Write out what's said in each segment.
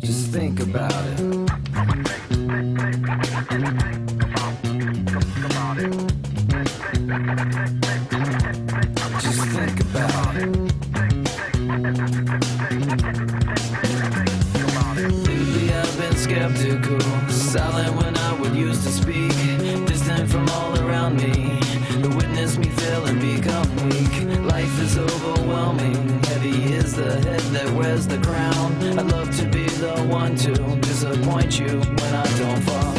think about it. Just think about it. Lately I've been skeptical, silent when I would used to speak, distant from all around me. To witness me fail and become weak. Life is overwhelming, heavy is the head that wears the crown. One to disappoint you when I don't fall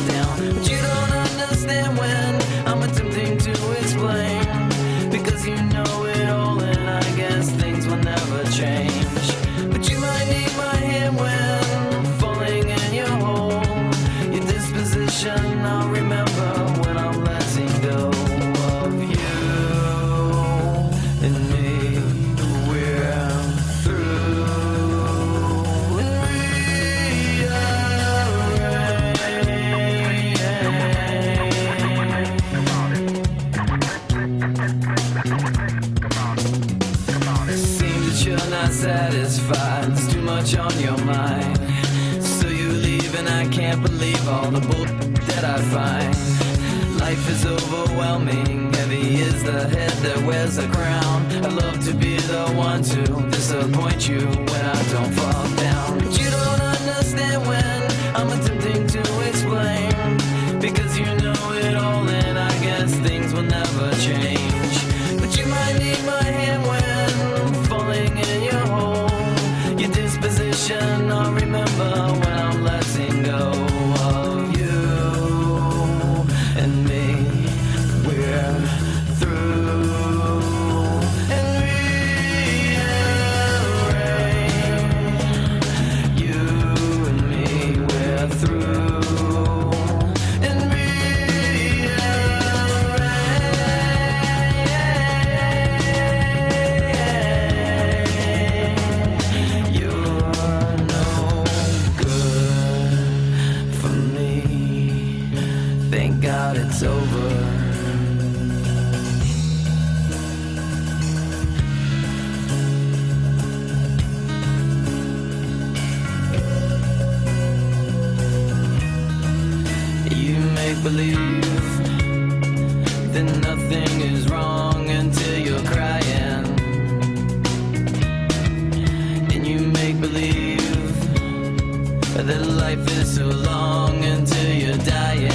you're not satisfied. There's too much on your mind. So you leave, and I can't believe all the bull that I find. Life is overwhelming. Heavy is the head that wears the crown. I love to be the one to disappoint you when I don't fall letting make believe that nothing is wrong until you're crying. And you make believe that life is so long until you're dying.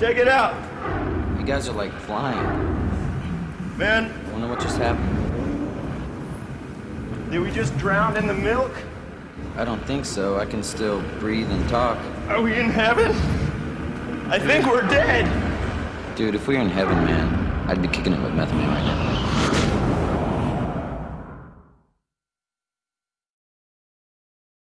Check it out, You guys are like flying. man. I wonder what just happened. Did we just drown in the milk? I don't think so. I can still breathe and talk. Are we in heaven? I think we're dead. Dude, if we were in heaven, man, I'd be kicking it with Method Man right now.